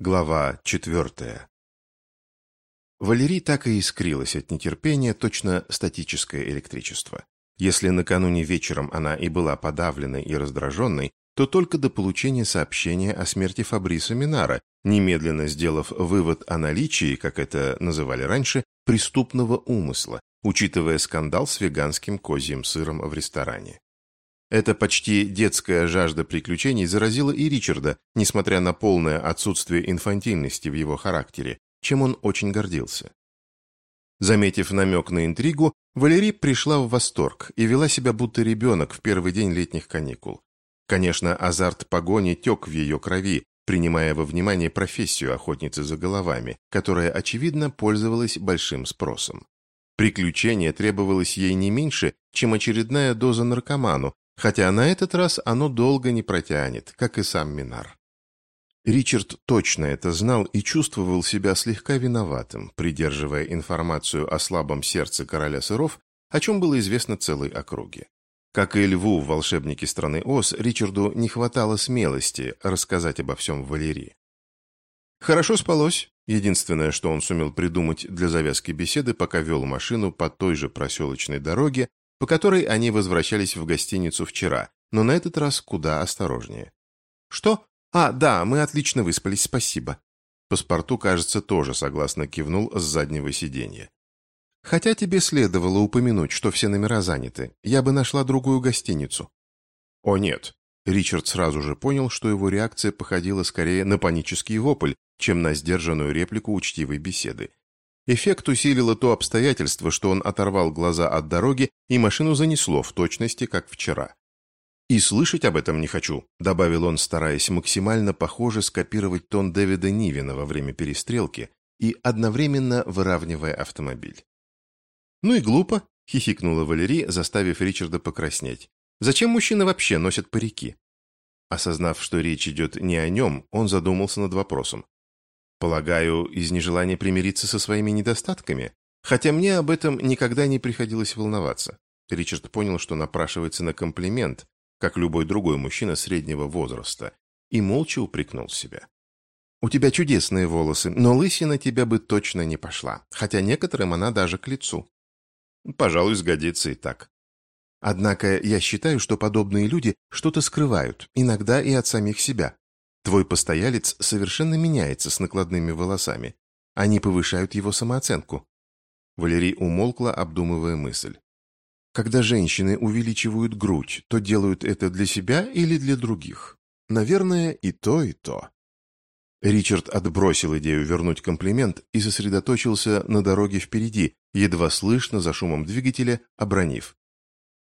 Глава четвертая. Валерий так и искрилась от нетерпения, точно статическое электричество. Если накануне вечером она и была подавленной и раздраженной, то только до получения сообщения о смерти Фабриса Минара, немедленно сделав вывод о наличии, как это называли раньше, преступного умысла, учитывая скандал с веганским козьим сыром в ресторане. Эта почти детская жажда приключений заразила и Ричарда, несмотря на полное отсутствие инфантильности в его характере, чем он очень гордился. Заметив намек на интригу, Валерий пришла в восторг и вела себя будто ребенок в первый день летних каникул. Конечно, азарт погони тек в ее крови, принимая во внимание профессию охотницы за головами, которая, очевидно, пользовалась большим спросом. Приключение требовалось ей не меньше, чем очередная доза наркоману, хотя на этот раз оно долго не протянет, как и сам Минар. Ричард точно это знал и чувствовал себя слегка виноватым, придерживая информацию о слабом сердце короля сыров, о чем было известно целой округе. Как и льву в «Волшебнике страны Оз», Ричарду не хватало смелости рассказать обо всем Валерии. Хорошо спалось. Единственное, что он сумел придумать для завязки беседы, пока вел машину по той же проселочной дороге, по которой они возвращались в гостиницу вчера, но на этот раз куда осторожнее. «Что? А, да, мы отлично выспались, спасибо». Паспорту, кажется, тоже согласно кивнул с заднего сиденья. «Хотя тебе следовало упомянуть, что все номера заняты. Я бы нашла другую гостиницу». «О, нет». Ричард сразу же понял, что его реакция походила скорее на панический вопль, чем на сдержанную реплику учтивой беседы. Эффект усилило то обстоятельство, что он оторвал глаза от дороги, и машину занесло в точности, как вчера. «И слышать об этом не хочу», — добавил он, стараясь максимально похоже скопировать тон Дэвида Нивина во время перестрелки и одновременно выравнивая автомобиль. «Ну и глупо», — хихикнула Валерий, заставив Ричарда покраснеть. «Зачем мужчины вообще носят парики?» Осознав, что речь идет не о нем, он задумался над вопросом. Полагаю, из нежелания примириться со своими недостатками? Хотя мне об этом никогда не приходилось волноваться. Ричард понял, что напрашивается на комплимент, как любой другой мужчина среднего возраста, и молча упрекнул себя. «У тебя чудесные волосы, но лысина тебя бы точно не пошла, хотя некоторым она даже к лицу». «Пожалуй, сгодится и так». «Однако я считаю, что подобные люди что-то скрывают, иногда и от самих себя. Твой постоялец совершенно меняется с накладными волосами. Они повышают его самооценку. Валерий умолкла, обдумывая мысль. Когда женщины увеличивают грудь, то делают это для себя или для других? Наверное, и то, и то. Ричард отбросил идею вернуть комплимент и сосредоточился на дороге впереди, едва слышно за шумом двигателя, обронив.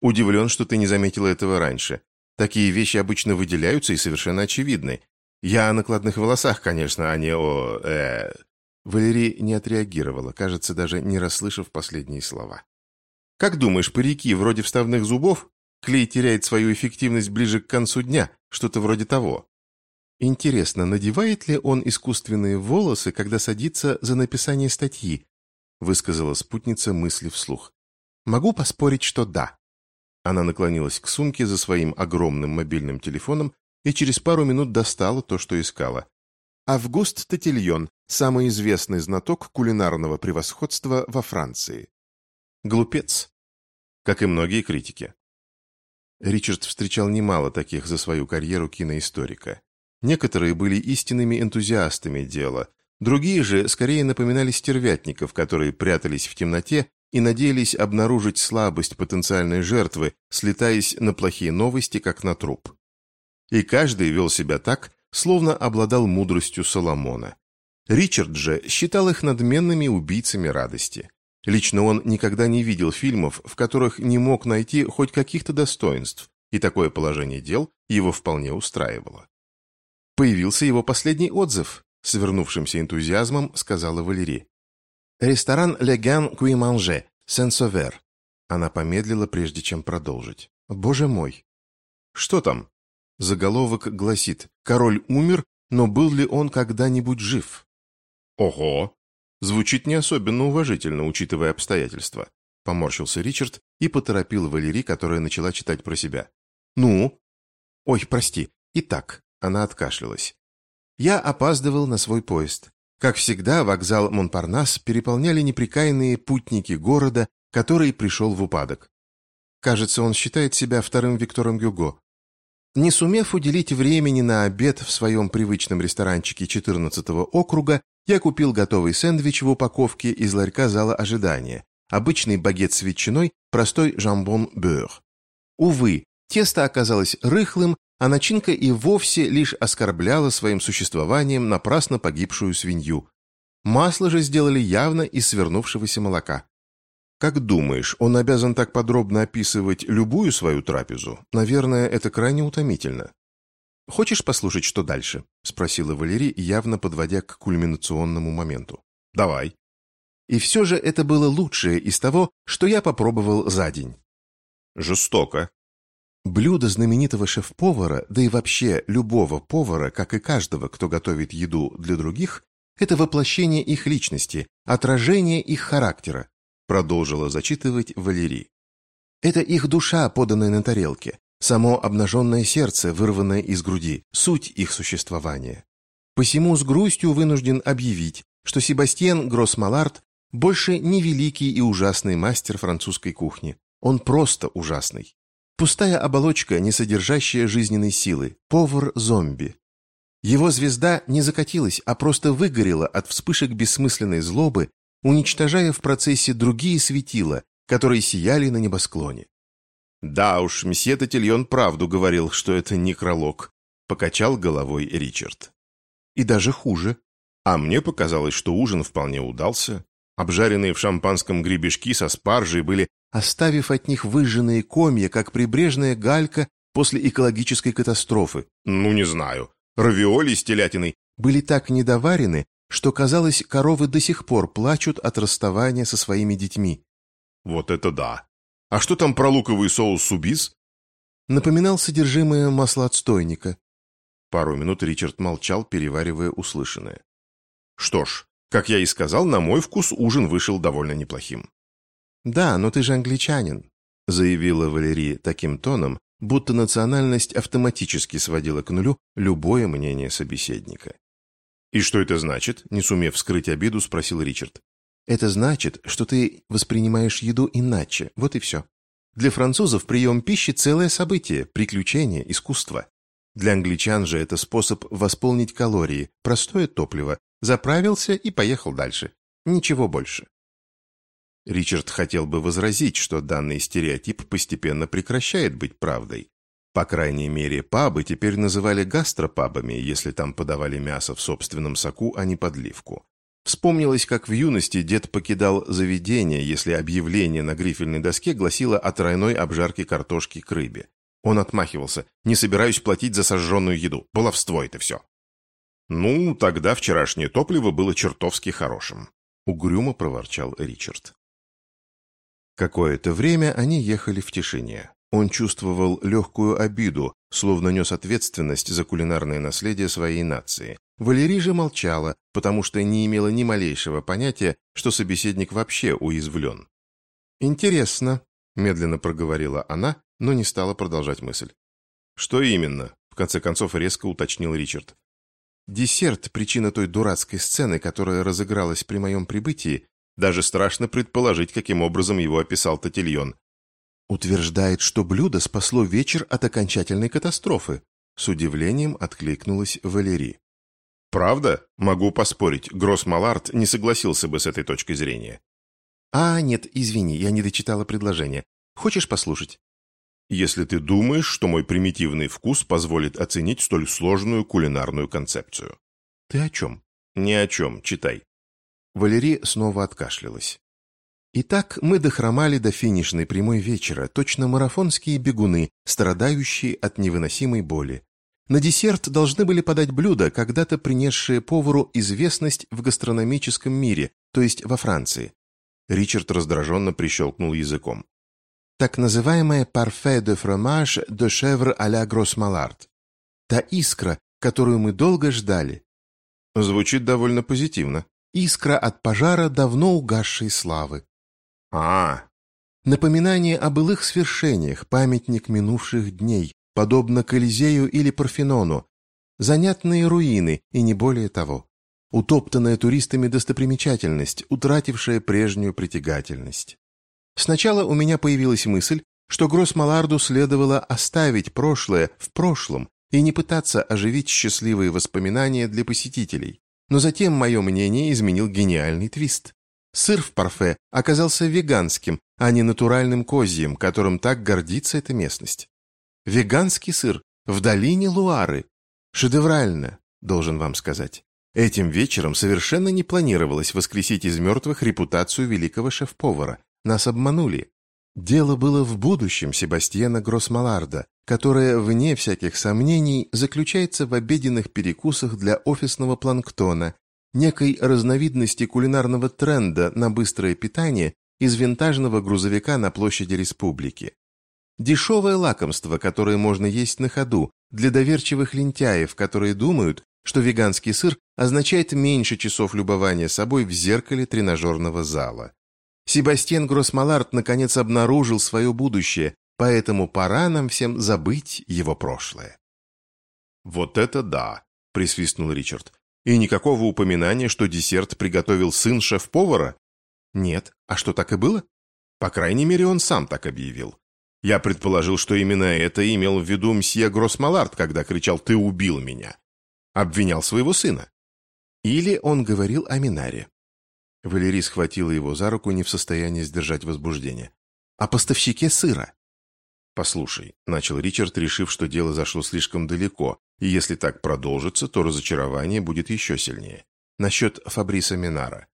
«Удивлен, что ты не заметила этого раньше. Такие вещи обычно выделяются и совершенно очевидны. Я о накладных волосах, конечно, а не о... Э... Валерий не отреагировала, кажется, даже не расслышав последние слова. «Как думаешь, парики вроде вставных зубов? Клей теряет свою эффективность ближе к концу дня, что-то вроде того». «Интересно, надевает ли он искусственные волосы, когда садится за написание статьи?» высказала спутница мысли вслух. «Могу поспорить, что да». Она наклонилась к сумке за своим огромным мобильным телефоном и через пару минут достала то, что искала. Август Татильон, самый известный знаток кулинарного превосходства во Франции. Глупец, как и многие критики. Ричард встречал немало таких за свою карьеру киноисторика. Некоторые были истинными энтузиастами дела, другие же скорее напоминали стервятников, которые прятались в темноте и надеялись обнаружить слабость потенциальной жертвы, слетаясь на плохие новости, как на труп и каждый вел себя так, словно обладал мудростью Соломона. Ричард же считал их надменными убийцами радости. Лично он никогда не видел фильмов, в которых не мог найти хоть каких-то достоинств, и такое положение дел его вполне устраивало. Появился его последний отзыв, с вернувшимся энтузиазмом сказала Валерий. «Ресторан «Le Gan Qui Mange», Сен-Совер». Она помедлила, прежде чем продолжить. «Боже мой!» «Что там?» Заголовок гласит «Король умер, но был ли он когда-нибудь жив?» «Ого!» Звучит не особенно уважительно, учитывая обстоятельства. Поморщился Ричард и поторопил Валерий, которая начала читать про себя. «Ну?» «Ой, прости. Итак», она откашлялась. Я опаздывал на свой поезд. Как всегда, вокзал Монпарнас переполняли неприкаянные путники города, который пришел в упадок. Кажется, он считает себя вторым Виктором Гюго. Не сумев уделить времени на обед в своем привычном ресторанчике 14-го округа, я купил готовый сэндвич в упаковке из ларька зала ожидания, обычный багет с ветчиной, простой жамбон-бёр. Увы, тесто оказалось рыхлым, а начинка и вовсе лишь оскорбляла своим существованием напрасно погибшую свинью. Масло же сделали явно из свернувшегося молока. Как думаешь, он обязан так подробно описывать любую свою трапезу? Наверное, это крайне утомительно. «Хочешь послушать, что дальше?» – спросила Валерий, явно подводя к кульминационному моменту. «Давай». И все же это было лучшее из того, что я попробовал за день. «Жестоко», Блюдо знаменитого шеф-повара, да и вообще любого повара, как и каждого, кто готовит еду для других, это воплощение их личности, отражение их характера, продолжила зачитывать Валерий. Это их душа, поданная на тарелке, само обнаженное сердце, вырванное из груди, суть их существования. Посему с грустью вынужден объявить, что Себастьен Гроссмалард больше не великий и ужасный мастер французской кухни. Он просто ужасный. Пустая оболочка, не содержащая жизненной силы. Повар-зомби. Его звезда не закатилась, а просто выгорела от вспышек бессмысленной злобы, уничтожая в процессе другие светила, которые сияли на небосклоне. «Да уж, месье Татильон правду говорил, что это некролог», — покачал головой Ричард. «И даже хуже. А мне показалось, что ужин вполне удался. Обжаренные в шампанском гребешки со спаржей были оставив от них выжженные комья, как прибрежная галька после экологической катастрофы. Ну, не знаю. Равиоли с телятиной были так недоварены, что, казалось, коровы до сих пор плачут от расставания со своими детьми. Вот это да! А что там про луковый соус субис? Напоминал содержимое масла отстойника. Пару минут Ричард молчал, переваривая услышанное. Что ж, как я и сказал, на мой вкус ужин вышел довольно неплохим. «Да, но ты же англичанин», — заявила Валерия таким тоном, будто национальность автоматически сводила к нулю любое мнение собеседника. «И что это значит?» — не сумев скрыть обиду, спросил Ричард. «Это значит, что ты воспринимаешь еду иначе, вот и все. Для французов прием пищи – целое событие, приключение, искусство. Для англичан же это способ восполнить калории, простое топливо, заправился и поехал дальше. Ничего больше. Ричард хотел бы возразить, что данный стереотип постепенно прекращает быть правдой. По крайней мере, пабы теперь называли гастропабами, если там подавали мясо в собственном соку, а не подливку. Вспомнилось, как в юности дед покидал заведение, если объявление на грифельной доске гласило о тройной обжарке картошки к рыбе. Он отмахивался. «Не собираюсь платить за сожженную еду. Баловство это все». «Ну, тогда вчерашнее топливо было чертовски хорошим», — угрюмо проворчал Ричард. Какое-то время они ехали в тишине. Он чувствовал легкую обиду, словно нес ответственность за кулинарное наследие своей нации. Валерий же молчала, потому что не имела ни малейшего понятия, что собеседник вообще уязвлен. «Интересно», — медленно проговорила она, но не стала продолжать мысль. «Что именно?» — в конце концов резко уточнил Ричард. «Десерт — причина той дурацкой сцены, которая разыгралась при моем прибытии, даже страшно предположить, каким образом его описал Татильон. Утверждает, что блюдо спасло вечер от окончательной катастрофы. С удивлением откликнулась Валерий. Правда? Могу поспорить, Гросс-Малард не согласился бы с этой точки зрения. А, нет, извини, я не дочитала предложение. Хочешь послушать? Если ты думаешь, что мой примитивный вкус позволит оценить столь сложную кулинарную концепцию. Ты о чем? Ни о чем, читай. Валерий снова откашлялась. Итак, мы дохромали до финишной прямой вечера, точно марафонские бегуны, страдающие от невыносимой боли. На десерт должны были подать блюда, когда-то принесшие повару известность в гастрономическом мире, то есть во Франции. Ричард раздраженно прищелкнул языком. Так называемое «parfait de fromage de chèvre à la grosse malard». Та искра, которую мы долго ждали. Звучит довольно позитивно искра от пожара давно угасшей славы. А, напоминание о былых свершениях, памятник минувших дней, подобно Колизею или Парфенону. Занятные руины и не более того. Утоптанная туристами достопримечательность, утратившая прежнюю притягательность. Сначала у меня появилась мысль, что Гроссмаларду следовало оставить прошлое в прошлом и не пытаться оживить счастливые воспоминания для посетителей. Но затем мое мнение изменил гениальный твист. Сыр в парфе оказался веганским, а не натуральным козьим, которым так гордится эта местность. Веганский сыр в долине Луары. Шедеврально, должен вам сказать. Этим вечером совершенно не планировалось воскресить из мертвых репутацию великого шеф-повара. Нас обманули. Дело было в будущем Себастьяна Гроссмаларда, которое, вне всяких сомнений, заключается в обеденных перекусах для офисного планктона, некой разновидности кулинарного тренда на быстрое питание из винтажного грузовика на площади республики. Дешевое лакомство, которое можно есть на ходу, для доверчивых лентяев, которые думают, что веганский сыр означает меньше часов любования собой в зеркале тренажерного зала. Себастьян Гроссмалард наконец обнаружил свое будущее, поэтому пора нам всем забыть его прошлое. «Вот это да!» – присвистнул Ричард. «И никакого упоминания, что десерт приготовил сын шеф-повара?» «Нет. А что, так и было?» «По крайней мере, он сам так объявил. Я предположил, что именно это имел в виду мсье Гроссмалард, когда кричал «ты убил меня». Обвинял своего сына. Или он говорил о Минаре. Валерий схватила его за руку, не в состоянии сдержать возбуждение. «О поставщике сыра!» «Послушай», — начал Ричард, решив, что дело зашло слишком далеко, и если так продолжится, то разочарование будет еще сильнее. Насчет Фабриса Минара.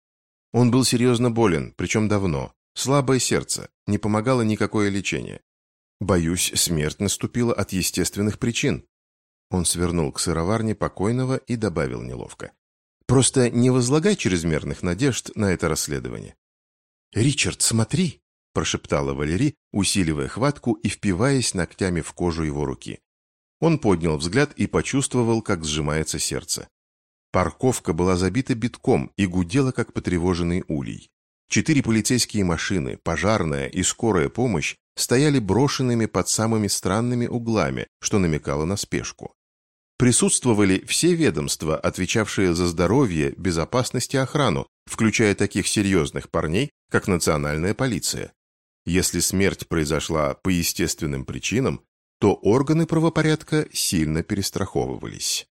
Он был серьезно болен, причем давно. Слабое сердце, не помогало никакое лечение. Боюсь, смерть наступила от естественных причин. Он свернул к сыроварне покойного и добавил неловко. Просто не возлагай чрезмерных надежд на это расследование. «Ричард, смотри!» – прошептала Валерий, усиливая хватку и впиваясь ногтями в кожу его руки. Он поднял взгляд и почувствовал, как сжимается сердце. Парковка была забита битком и гудела, как потревоженный улей. Четыре полицейские машины, пожарная и скорая помощь стояли брошенными под самыми странными углами, что намекало на спешку. Присутствовали все ведомства, отвечавшие за здоровье, безопасность и охрану, включая таких серьезных парней, как национальная полиция. Если смерть произошла по естественным причинам, то органы правопорядка сильно перестраховывались.